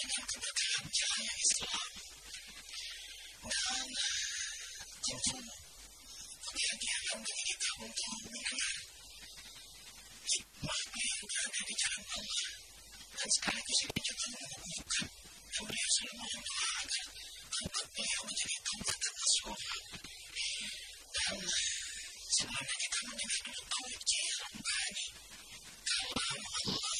dengan keberkahan cahaya Islam dan tentu kita untuk mendengar yang berada di Allah dan sekaligus ini juga mengukuhkan dan beliau selalu agar tempat menjadi tempat dan selama kita mendengar dulu Allah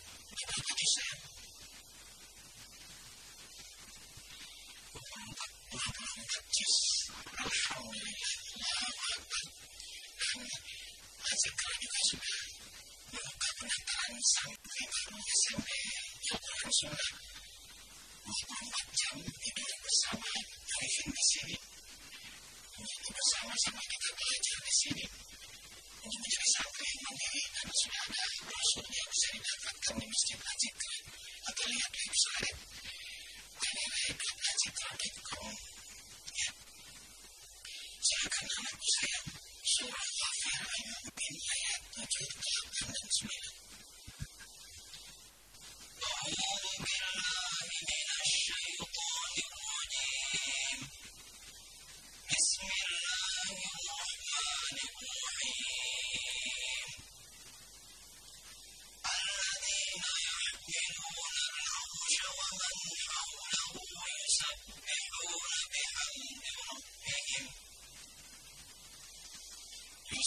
sushi.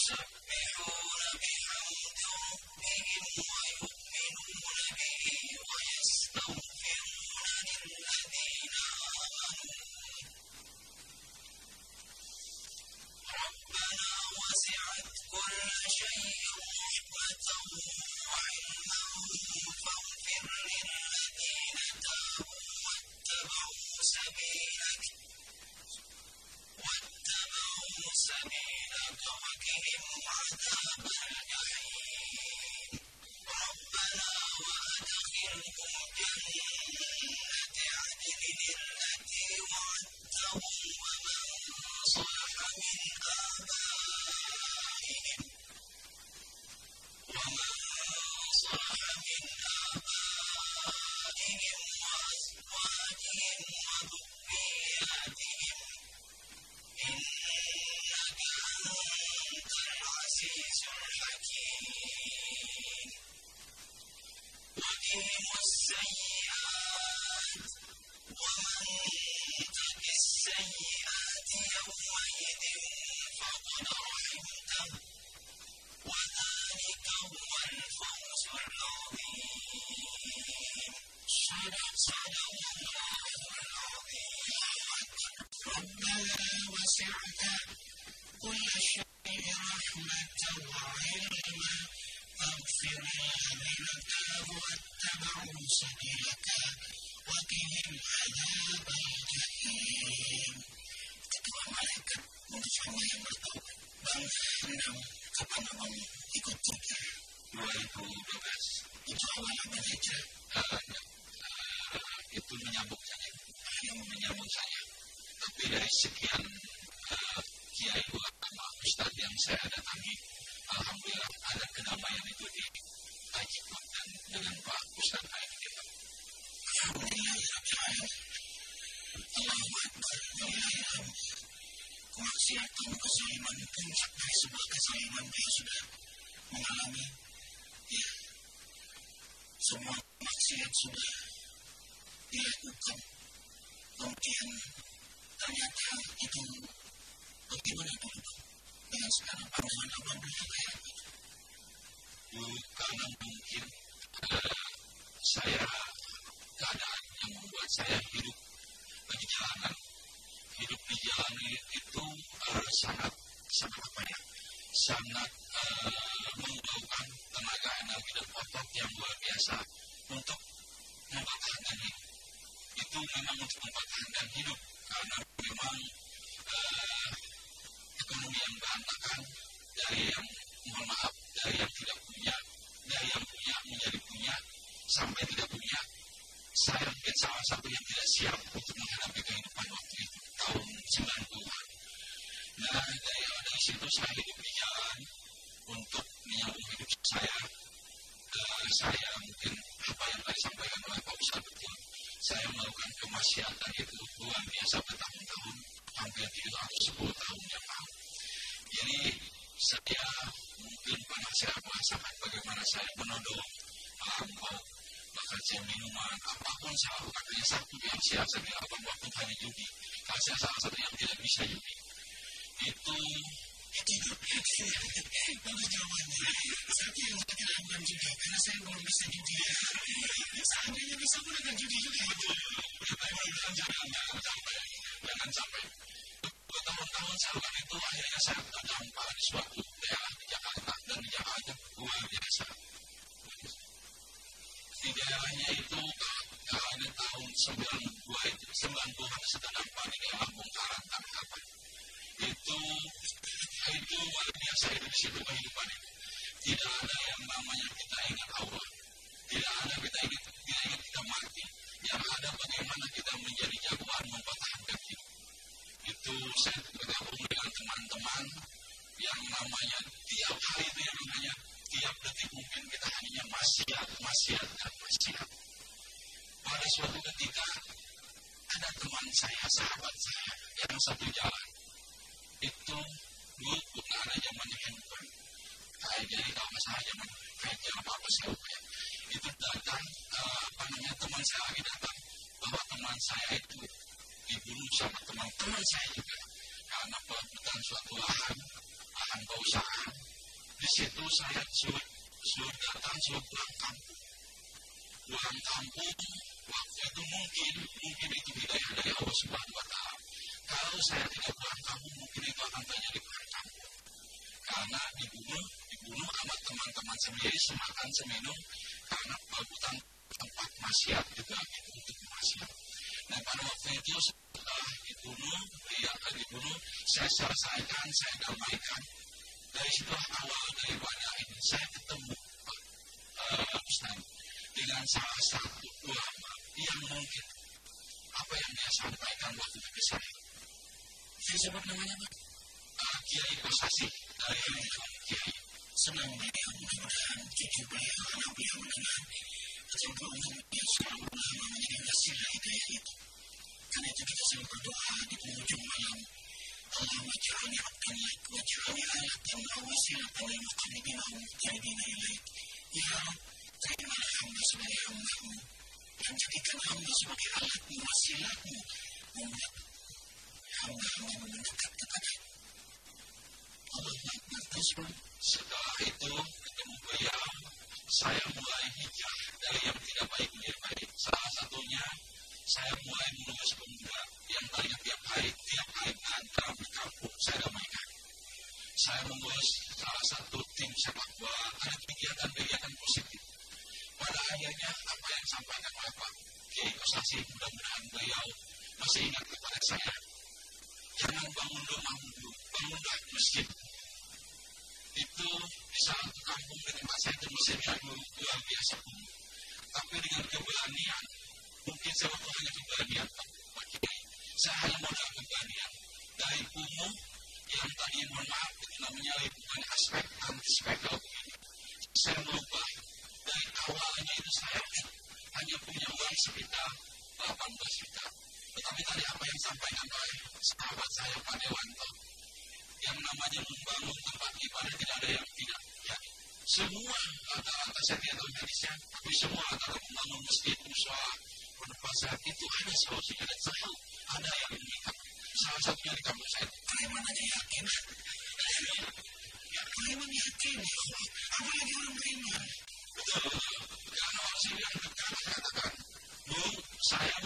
يسبحون بحمد ربهم ويؤمنون به ويستغفرون للذين آمنوا. ربنا وسعت كل شيء رحمة وعلما. فاغفر للذين تابوا واتبعوا سبيلك. واتبعوا سبيلك وكفر I'm ورحمة وعلما فاغفر عاملك واتبعوا سبيلك وقهم عذاب الجحيم Ketua mereka manusia yang bertaubat bangsa enam kepada kamu ikut kita 2012 itu awal abad hijrah yang saya datangi alhamdulillah ada kedamaian itu di Haji dan dengan ya Pak. Ustaz Haji kita alhamdulillah ya Rabbil Allahu Akbar ya kemaksiatan kezaliman puncak dari sebuah kezaliman dia sudah mengalami ya semua maksiat sudah dilakukan. Kemudian ternyata itu bagaimana itu? Dengan sekarang pandangan abang dulu kayak karena mungkin saya keadaan yang membuat saya hidup di jalanan hidup di jalan itu sangat sangat apa ya sangat uh, membutuhkan tenaga energi dan otot yang luar biasa untuk mempertahankan hidup itu memang untuk mempertahankan hidup karena memang uh, ekonomi yang berantakan dari yang mohon maaf dari yang tidak punya dari yang punya menjadi punya sampai tidak punya. Saya mungkin salah satu yang tidak siap untuk menghadapi kehidupan waktu itu tahun 90-an nah dari, dari situ saya hidup di jalan untuk menyambung hidup saya uh, saya mungkin apa yang tadi sampaikan oleh Pak Ustadz betul saya melakukan kemaksiatan itu luar biasa bertahun-tahun hampir 310 tahun yang lalu jadi saya mungkin pernah saya merasakan bagaimana saya menodong melampau bekerja minuman apa pun saya katanya satu yang siap saya dilakukan waktu hanya judi. Kalau saya salah satu yang tidak bisa judi. Itu tidak bagus jawabannya. Tapi yang saya tidak lakukan juga karena saya belum bisa judi. Seandainya bisa pun akan judi juga. Jangan jangan sampai jangan sampai. Dua tahun-tahun saya lakukan itu akhirnya saya terdampak di suatu daerah Jakarta luar biasa di daerahnya itu kalau ada tahun 92 itu 90 an terdampak di daerah bongkaran tangkapan itu itu luar biasa itu di situ kehidupan itu tidak ada yang namanya kita ingat Allah tidak ada kita ingat tidak ingat kita mati yang ada bagaimana kita menjadi jagoan mempertahankan hidup itu saya bergabung dengan teman-teman yang namanya tiap hari itu yang namanya tiap detik mungkin kita hanya maksiat, maksiat, dan maksiat. Pada suatu ketika ada teman saya, sahabat saya yang satu jalan. Itu dulu bukan ada zaman handphone kayak jadi kalau masalah zaman kayak apa apa sih ya. Itu datang uh, apa namanya teman saya lagi datang. Bahwa teman saya itu dibunuh sama teman-teman saya juga. Karena perebutan suatu lahan lahan perusahaan. Di situ saya suruh, suruh datang suruh pulang kampung pulang kampung waktu itu mungkin mungkin itu hidayah dari Allah Subhanahu Wa Taala kalau saya tidak pulang kampung mungkin itu akan terjadi pulang kampung karena dibunuh dibunuh sama teman-teman sendiri semakan seminum karena perebutan tempat maksiat juga itu untuk maksiat Nah pada waktu itu setelah dibunuh, dia dibunuh, saya selesaikan, saya damaikan. Dari situ awal daripada ini saya ketemu Pak uh, Ustaz dengan salah satu ulama yang mungkin apa yang dia sampaikan waktu itu saya. Saya sebut namanya Pak. Uh, Kiai Kosasi dari Kiai. Senang beliau mudah-mudahan cucu beliau, anak beliau mendengar Semoga umumnya selalu ulama menjadi wasilah hidayah itu. Karena itu kita selalu berdoa di penghujung malam. Ja'alni ayatan wa wasilatan lil muqarribina wa muqtaribina ilaik. Ya Rabb, terimalah hamba sebagai hambamu dan jadikan hamba sebagai alatmu, wasilatmu membuat hamba-hambamu Setelah itu ketemu beliau, saya mulai hijrah dari yang tidak baik menjadi baik. Salah satunya saya mulai menulis pemuda yang tadinya tiap hari, tiap hari antara berkampung, saya damaikan. Saya menulis salah satu tim sepak bola, ada kegiatan-kegiatan positif. Pada akhirnya, apa yang disampaikan oleh Pak Kiai Kosasi, mudah-mudahan beliau masih ingat kepada saya. Jangan bangun rumah dulu, bangunlah masjid. Itu di satu kampung di tempat saya itu mesinnya luar biasa umum tapi dengan keberanian mungkin saya mau hanya keberanian pakai saya modal keberanian dari umum yang tadi mohon maaf itu namanya lingkungan aspek um, antispekal saya merubah dari awalnya itu saya hanya punya uang sekitar 18 juta. Tetapi tadi apa yang sampaikan oleh sahabat saya Pak Dewanto yang namanya membangun tempat ibadah tidak ada yang tidak ya. Semua rata-rata saya tidak tahu Indonesia tapi semua antara membangun masjid musola pada saat itu ada solusi dan saya ada yang menikah salah satunya di kampus saya. Preman aja yakin. Ya preman yakin. Apalagi orang beriman? betul. Karena orang sini yang berkata katakan bu saya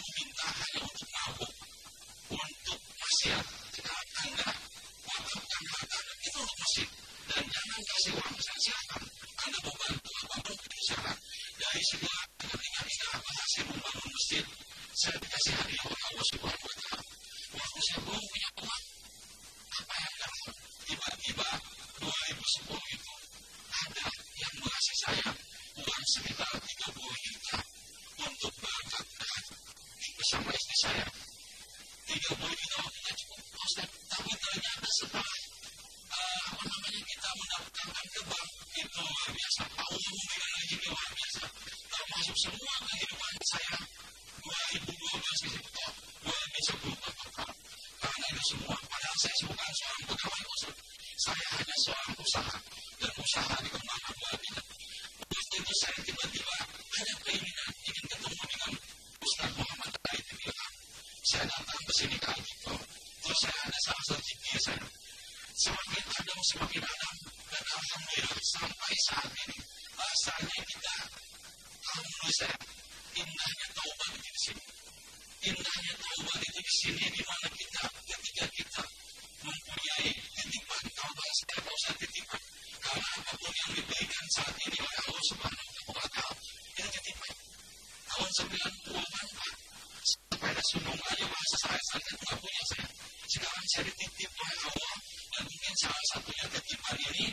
some ways they say, they don't. Saya datang ke sini sinikah itu. Terus saya ada salah satu dia saya. Semakin ada semakin ada. Dan Alhamdulillah sampai saat ini sebelum ada bahasa saya saja juga punya saya. Sekarang saya dititip oleh Allah dan mungkin salah satunya titipan ini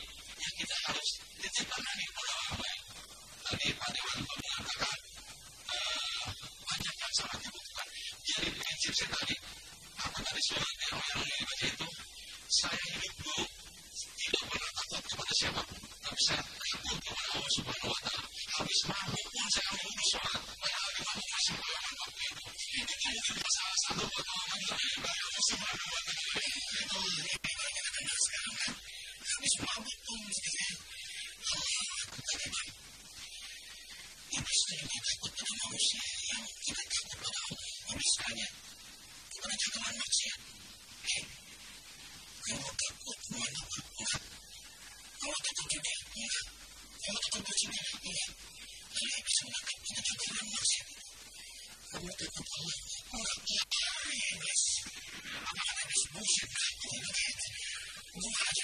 was worship. I it. Why?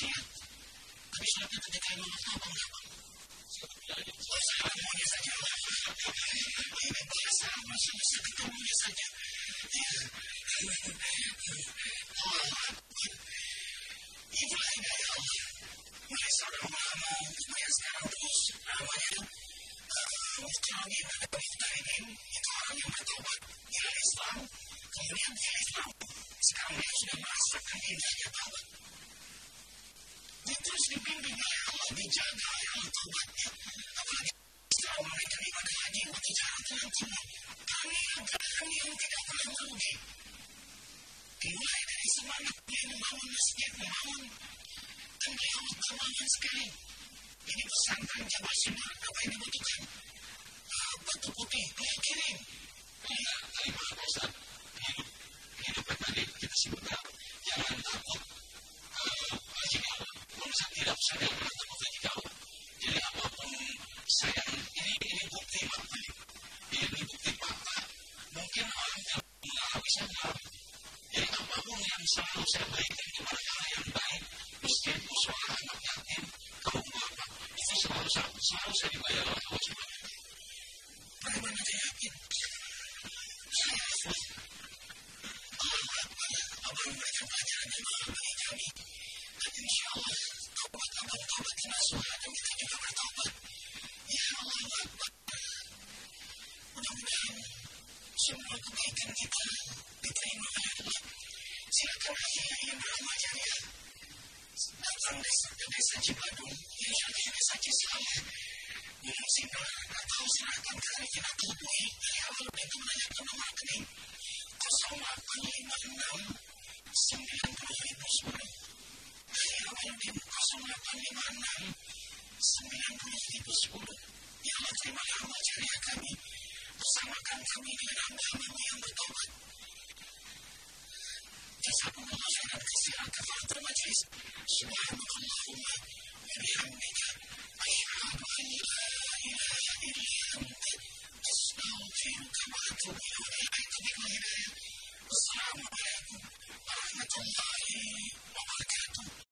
свет. Обычно вот это такая малота бабушка. Глаза одного не задела. Глаза обращались к тому не задела. İbrahim Erol, Mayıs Arama, Mayıs Karantos, Ramayın, Muhtemelen Muhtemelen, İdvarın Yımatı, İran İslam, Komünyan İran İslam, Sıkan Meclis ada masih apa yang dibutuhkan? Batu putih, minyak kirim. Iya, tadi Pak Ustaz, hidup, hidup yang tadi kita sebutkan, jangan takut, uh, jika belum bisa tidak usah سبحانك اللهم وبحمدك أشهد أن لا